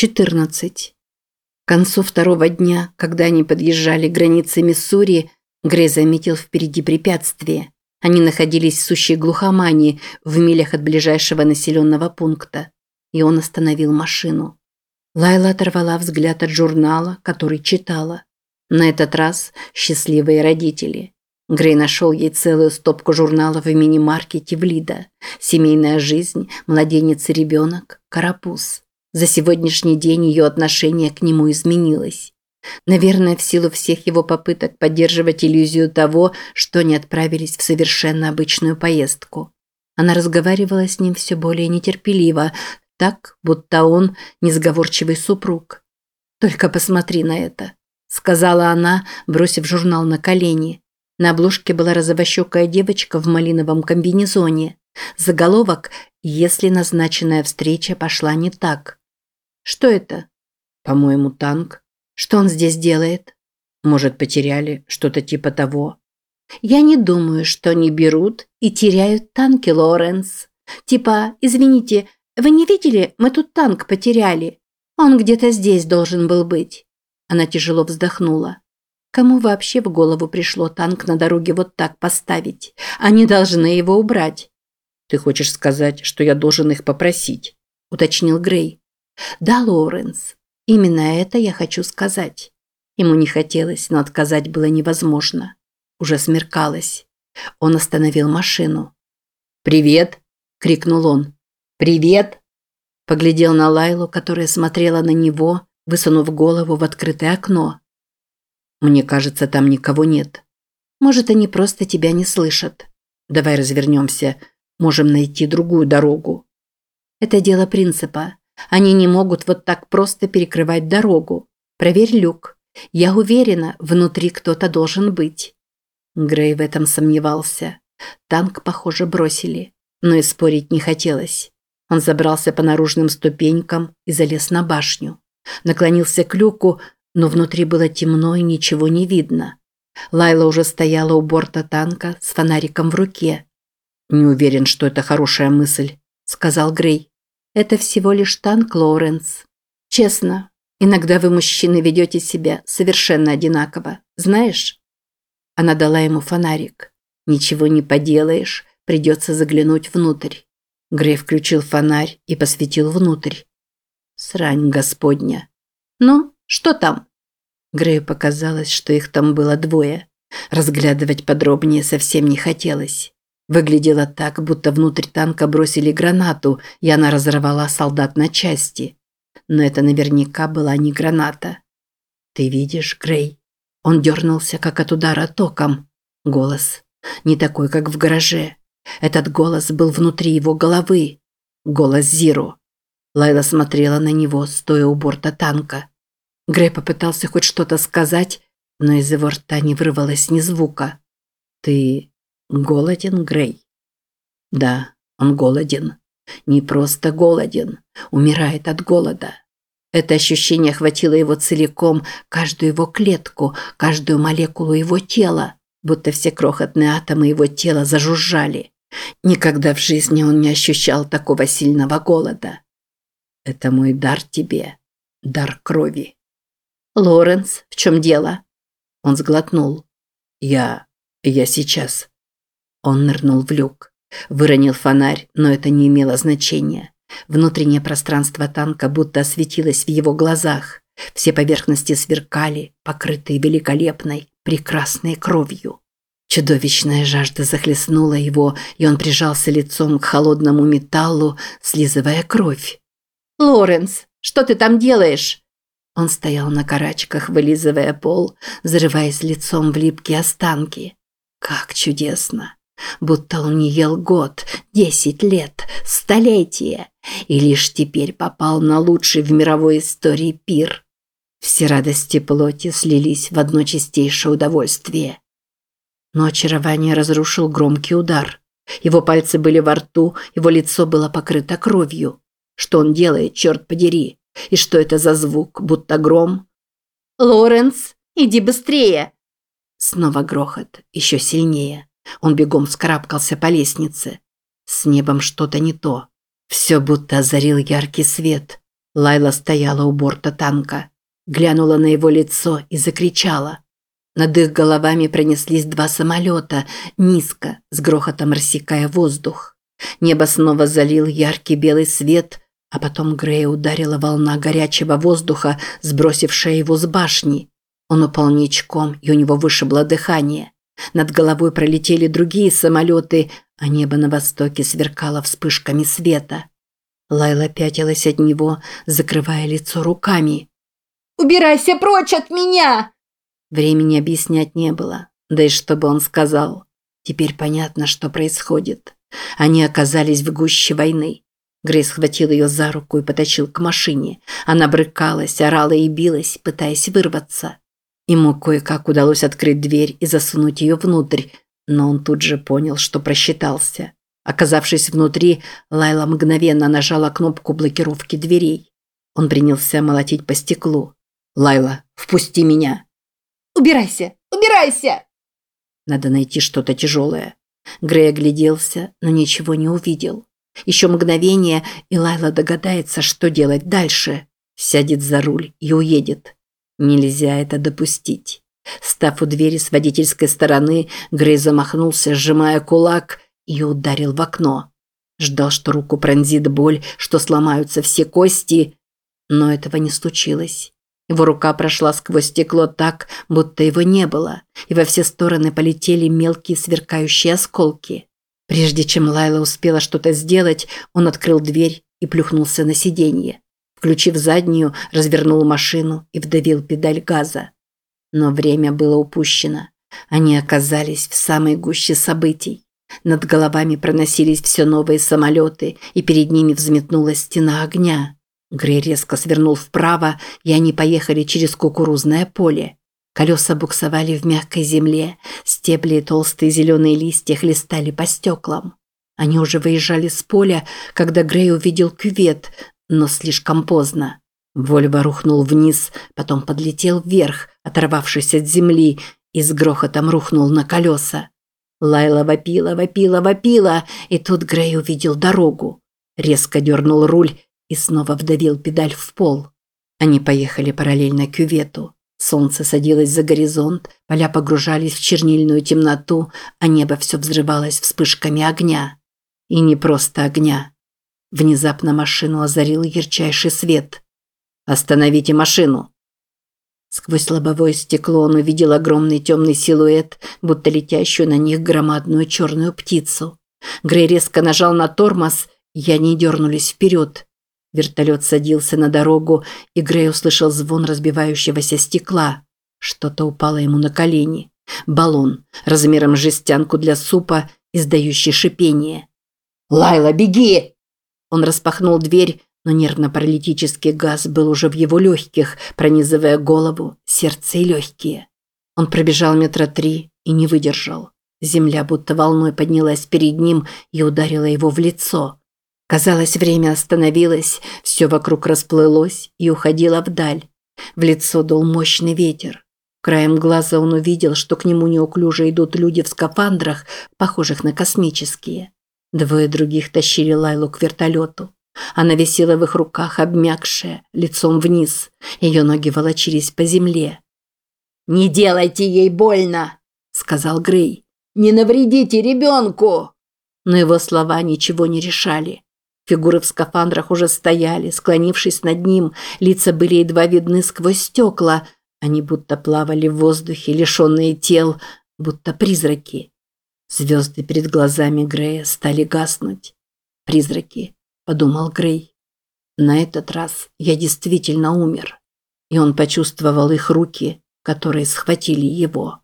14. К концу второго дня, когда они подъезжали к границе Миссури, Грей заметил впереди препятствие. Они находились в сущей глухомании, в милях от ближайшего населенного пункта. И он остановил машину. Лайла оторвала взгляд от журнала, который читала. На этот раз «Счастливые родители». Грей нашел ей целую стопку журналов в мини-маркете в Лида. «Семейная жизнь», «Младенец и ребенок», «Карапуз». За сегодняшний день ее отношение к нему изменилось. Наверное, в силу всех его попыток поддерживать иллюзию того, что они отправились в совершенно обычную поездку. Она разговаривала с ним все более нетерпеливо, так, будто он несговорчивый супруг. «Только посмотри на это», – сказала она, бросив журнал на колени. На обложке была розовощекая девочка в малиновом комбинезоне. Заголовок «Если назначенная встреча пошла не так». Что это? По-моему, танк. Что он здесь делает? Может, потеряли что-то типа того? Я не думаю, что они берут и теряют танки, Лоренс. Типа, извините, вы не видели, мы тут танк потеряли. Он где-то здесь должен был быть. Она тяжело вздохнула. Кому вообще в голову пришло танк на дороге вот так поставить? Они должны его убрать. Ты хочешь сказать, что я должен их попросить? уточнил Грей. «Да, Лоуренс, именно это я хочу сказать». Ему не хотелось, но отказать было невозможно. Уже смеркалось. Он остановил машину. «Привет!» – крикнул он. «Привет!» Поглядел на Лайлу, которая смотрела на него, высунув голову в открытое окно. «Мне кажется, там никого нет. Может, они просто тебя не слышат. Давай развернемся. Можем найти другую дорогу». Это дело принципа. Они не могут вот так просто перекрывать дорогу. Проверь люк. Я уверена, внутри кто-то должен быть. Грей в этом сомневался. Танк, похоже, бросили. Но и спорить не хотелось. Он забрался по наружным ступенькам и залез на башню. Наклонился к люку, но внутри было темно и ничего не видно. Лайла уже стояла у борта танка с фонариком в руке. «Не уверен, что это хорошая мысль», – сказал Грей. Это всего лишь танк, Лоуренс. Честно, иногда вы, мужчины, ведете себя совершенно одинаково. Знаешь? Она дала ему фонарик. Ничего не поделаешь, придется заглянуть внутрь. Грей включил фонарь и посветил внутрь. Срань господня. Ну, что там? Грею показалось, что их там было двое. Разглядывать подробнее совсем не хотелось. Выглядело так, будто внутрь танка бросили гранату, и она разорвала солдат на части. Но это наверняка была не граната. «Ты видишь, Грей?» Он дернулся, как от удара током. Голос. Не такой, как в гараже. Этот голос был внутри его головы. Голос Зиро. Лайла смотрела на него, стоя у борта танка. Грей попытался хоть что-то сказать, но из его рта не вырвалось ни звука. «Ты Голоден Грей. Да, он голоден. Не просто голоден, умирает от голода. Это ощущение охватило его целиком, каждую его клетку, каждую молекулу его тела, будто все крохотные атомы его тела зажужжали. Никогда в жизни он не ощущал такого сильного голода. Это мой дар тебе, дар крови. Лоренс, в чем дело? Он сглотнул. Я... я сейчас. Он нырнул в люк. Выронил фонарь, но это не имело значения. Внутреннее пространство танка будто осветилось в его глазах. Все поверхности сверкали, покрытые великолепной, прекрасной кровью. Чудовищная жажда захлестнула его, и он прижался лицом к холодному металлу, слизывая кровь. «Лоренс, что ты там делаешь?» Он стоял на карачках, вылизывая пол, зарываясь лицом в липкие останки. «Как чудесно!» Будто он не ел год, десять лет, столетия, и лишь теперь попал на лучший в мировой истории пир. Все радости плоти слились в одно чистейшее удовольствие. Но очарование разрушил громкий удар. Его пальцы были во рту, его лицо было покрыто кровью. Что он делает, черт подери? И что это за звук, будто гром? «Лоренс, иди быстрее!» Снова грохот, еще сильнее. Он бегом вскарабкался по лестнице. С небом что-то не то. Все будто озарил яркий свет. Лайла стояла у борта танка, глянула на его лицо и закричала. Над их головами пронеслись два самолета, низко, с грохотом рассекая воздух. Небо снова залил яркий белый свет, а потом Грея ударила волна горячего воздуха, сбросившая его с башни. Он упал ничком, и у него вышибло дыхание. Над головой пролетели другие самолеты, а небо на востоке сверкало вспышками света. Лайла пятилась от него, закрывая лицо руками. «Убирайся прочь от меня!» Времени объяснять не было. Да и что бы он сказал. Теперь понятно, что происходит. Они оказались в гуще войны. Грей схватил ее за руку и потащил к машине. Она брыкалась, орала и билась, пытаясь вырваться. Ему кое-как удалось открыть дверь и засунуть ее внутрь, но он тут же понял, что просчитался. Оказавшись внутри, Лайла мгновенно нажала кнопку блокировки дверей. Он принялся молотить по стеклу. «Лайла, впусти меня!» «Убирайся! Убирайся!» Надо найти что-то тяжелое. Грей огляделся, но ничего не увидел. Еще мгновение, и Лайла догадается, что делать дальше. Сядет за руль и уедет. Нельзя это допустить. Став у двери с водительской стороны, Грей замахнулся, сжимая кулак, и ударил в окно. Ждал, что руку пронзит боль, что сломаются все кости, но этого не случилось. Его рука прошла сквозь стекло так, будто его не было, и во все стороны полетели мелкие сверкающие осколки. Прежде чем Лайла успела что-то сделать, он открыл дверь и плюхнулся на сиденье. Включив заднюю, развернул машину и вдавил педаль газа. Но время было упущено. Они оказались в самой гуще событий. Над головами проносились все новые самолеты, и перед ними взметнулась стена огня. Грей резко свернул вправо, и они поехали через кукурузное поле. Колеса буксовали в мягкой земле, стебли и толстые зеленые листья хлестали по стеклам. Они уже выезжали с поля, когда Грей увидел кювет, но слишком поздно. Вольво рухнул вниз, потом подлетел вверх, оторвавшись от земли, и с грохотом рухнул на колеса. Лайла вопила, вопила, вопила, и тут Грей увидел дорогу. Резко дернул руль и снова вдавил педаль в пол. Они поехали параллельно кювету. Солнце садилось за горизонт, поля погружались в чернильную темноту, а небо все взрывалось вспышками огня. И не просто огня. Внезапно машину озарил ярчайший свет. «Остановите машину!» Сквозь лобовое стекло он увидел огромный темный силуэт, будто летящую на них громадную черную птицу. Грей резко нажал на тормоз, и они дернулись вперед. Вертолет садился на дорогу, и Грей услышал звон разбивающегося стекла. Что-то упало ему на колени. Баллон, размером с жестянку для супа, издающий шипение. «Лайла, беги!» Он распахнул дверь, но нервно-паралитический газ был уже в его легких, пронизывая голову, сердце и легкие. Он пробежал метра три и не выдержал. Земля будто волной поднялась перед ним и ударила его в лицо. Казалось, время остановилось, все вокруг расплылось и уходило вдаль. В лицо дул мощный ветер. Краем глаза он увидел, что к нему неуклюже идут люди в скафандрах, похожих на космические. Двое других тащили Лайлу к вертолету. Она висела в их руках, обмякшая, лицом вниз. Ее ноги волочились по земле. «Не делайте ей больно!» – сказал Грей. «Не навредите ребенку!» Но его слова ничего не решали. Фигуры в скафандрах уже стояли, склонившись над ним, лица были едва видны сквозь стекла. Они будто плавали в воздухе, лишенные тел, будто призраки. Звезды перед глазами Грея стали гаснуть. «Призраки», – подумал Грей. «На этот раз я действительно умер». И он почувствовал их руки, которые схватили его.